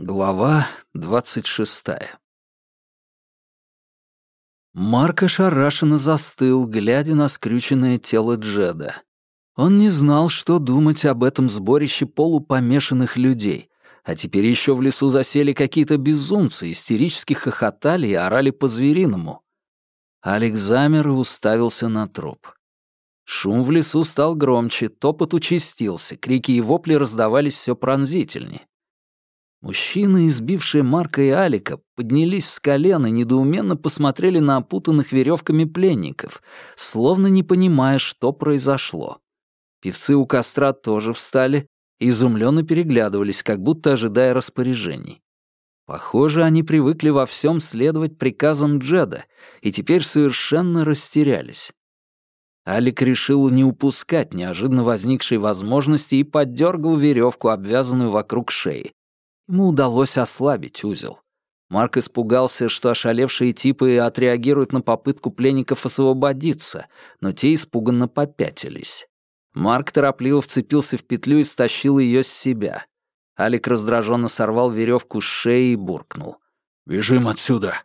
Глава двадцать шестая Марк ошарашенно застыл, глядя на скрюченное тело Джеда. Он не знал, что думать об этом сборище полупомешанных людей, а теперь еще в лесу засели какие-то безумцы, истерически хохотали и орали по-звериному. Алекс замер и уставился на труп. Шум в лесу стал громче, топот участился, крики и вопли раздавались все пронзительнее. Мужчины, избившие Марка и Алика, поднялись с колен и недоуменно посмотрели на опутанных веревками пленников, словно не понимая, что произошло. Певцы у костра тоже встали и изумленно переглядывались, как будто ожидая распоряжений. Похоже, они привыкли во всем следовать приказам Джеда и теперь совершенно растерялись. Алик решил не упускать неожиданно возникшей возможности и поддергал веревку, обвязанную вокруг шеи, Ему удалось ослабить узел. Марк испугался, что ошалевшие типы отреагируют на попытку пленников освободиться, но те испуганно попятились. Марк торопливо вцепился в петлю и стащил ее с себя. Алик раздраженно сорвал веревку с шеи и буркнул. «Бежим отсюда!»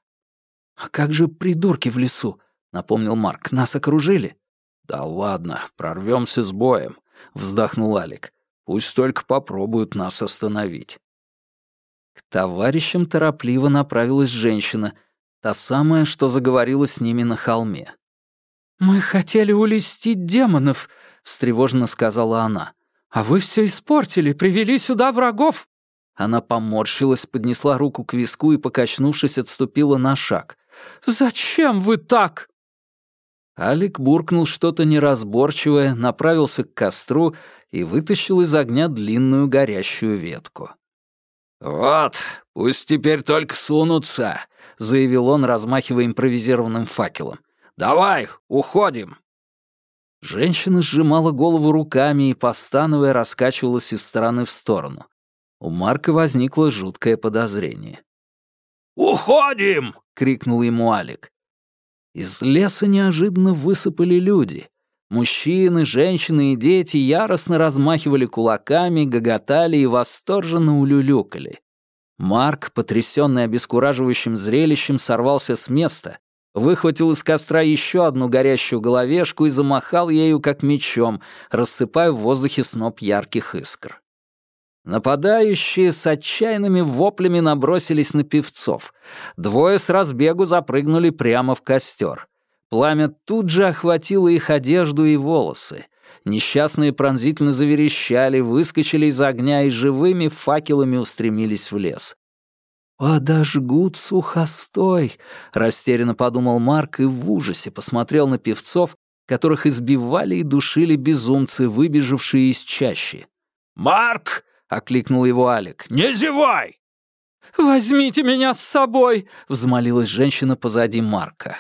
«А как же придурки в лесу?» — напомнил Марк. «Нас окружили?» «Да ладно, прорвемся с боем», — вздохнул Алик. «Пусть только попробуют нас остановить». К товарищам торопливо направилась женщина, та самая, что заговорила с ними на холме. «Мы хотели улестить демонов», — встревоженно сказала она. «А вы все испортили, привели сюда врагов». Она поморщилась, поднесла руку к виску и, покачнувшись, отступила на шаг. «Зачем вы так?» Алик буркнул что-то неразборчивое, направился к костру и вытащил из огня длинную горящую ветку. «Вот, пусть теперь только сунутся», — заявил он, размахивая импровизированным факелом. «Давай, уходим!» Женщина сжимала голову руками и, постановая, раскачивалась из стороны в сторону. У Марка возникло жуткое подозрение. «Уходим!» — крикнул ему Алик. Из леса неожиданно высыпали люди. Мужчины, женщины и дети яростно размахивали кулаками, гоготали и восторженно улюлюкали. Марк, потрясенный обескураживающим зрелищем, сорвался с места, выхватил из костра еще одну горящую головешку и замахал ею как мечом, рассыпая в воздухе сноп ярких искр. Нападающие с отчаянными воплями набросились на певцов. Двое с разбегу запрыгнули прямо в костер. Пламя тут же охватило их одежду и волосы. Несчастные пронзительно заверещали, выскочили из огня и живыми факелами устремились в лес. «Подожгут сухостой», — растерянно подумал Марк и в ужасе посмотрел на певцов, которых избивали и душили безумцы, выбежавшие из чащи. «Марк!» — окликнул его Алик. «Не зевай!» «Возьмите меня с собой!» — взмолилась женщина позади Марка.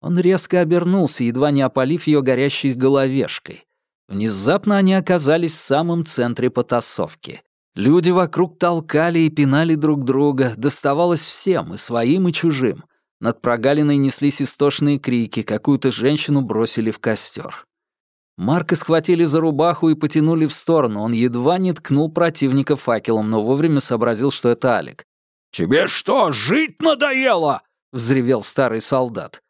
Он резко обернулся, едва не опалив ее горящей головешкой. Внезапно они оказались в самом центре потасовки. Люди вокруг толкали и пинали друг друга, доставалось всем, и своим, и чужим. Над прогалиной неслись истошные крики, какую-то женщину бросили в костер. Марка схватили за рубаху и потянули в сторону. Он едва не ткнул противника факелом, но вовремя сообразил, что это Алик. «Тебе что, жить надоело?» — взревел старый солдат.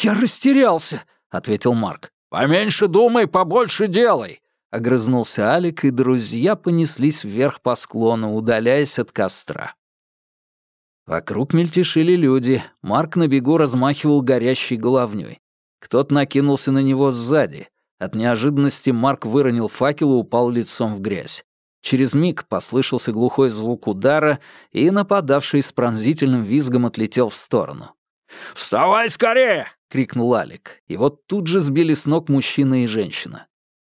«Я растерялся», — ответил Марк. «Поменьше думай, побольше делай», — огрызнулся Алик, и друзья понеслись вверх по склону, удаляясь от костра. Вокруг мельтешили люди. Марк на бегу размахивал горящей головней. Кто-то накинулся на него сзади. От неожиданности Марк выронил факел и упал лицом в грязь. Через миг послышался глухой звук удара, и нападавший с пронзительным визгом отлетел в сторону. «Вставай скорее!» — крикнул Алик. Вот тут же сбили с ног мужчина и женщина.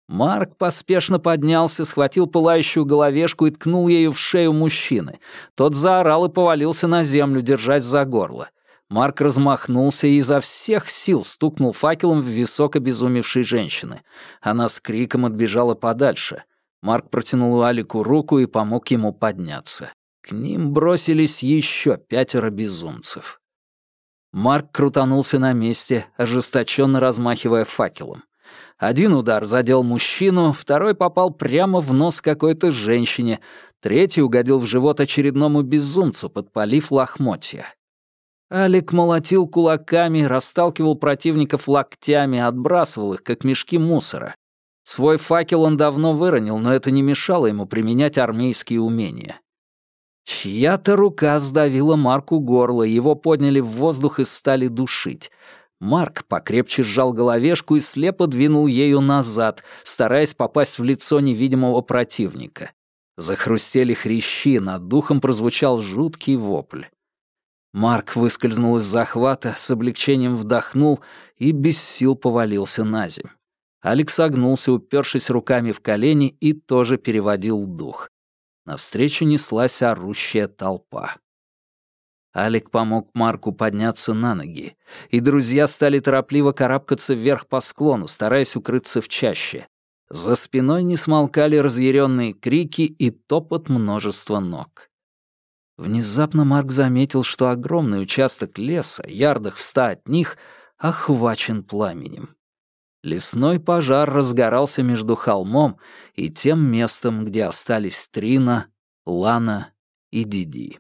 Марк поспешно поднялся, схватил пылающую головешку и ткнул ею в шею мужчины. Тот заорал и повалился на землю, держась за горло. Марк размахнулся и изо всех сил стукнул факелом в висок обезумевшей женщины. Она с криком отбежала подальше. Марк протянул Алику руку и помог ему подняться. К ним бросились еще пятеро безумцев. Марк крутанулся на месте, ожесточенно размахивая факелом. Один удар задел мужчину, второй попал прямо в нос какой-то женщине. Третий угодил в живот очередному безумцу, подпалив лохмотья. Алик молотил кулаками, расталкивал противников локтями, отбрасывал их, как мешки мусора. Свой факел он давно выронил, но это не мешало ему применять армейские умения. Чья-то рука сдавила Марку горло, его подняли в воздух и стали душить. Марк покрепче сжал головешку и слепо двинул ею назад, стараясь попасть в лицо невидимого противника. Захрустели хрящи, над духом прозвучал жуткий вопль. Марк выскользнул из захвата, с облегчением вдохнул и без сил повалился на земь. Алекс огнулся, упершись руками в колени, и тоже переводил дух. Навстречу неслась орущая толпа. Алик помог Марку подняться на ноги, и друзья стали торопливо карабкаться вверх по склону, стараясь укрыться в чаще. За спиной не смолкали разъяренные крики и топот множества ног. Внезапно Марк заметил, что огромный участок леса, ярдах в ста от них, охвачен пламенем. Лесной пожар разгорался между холмом и тем местом, где остались Трина, Лана и Диди.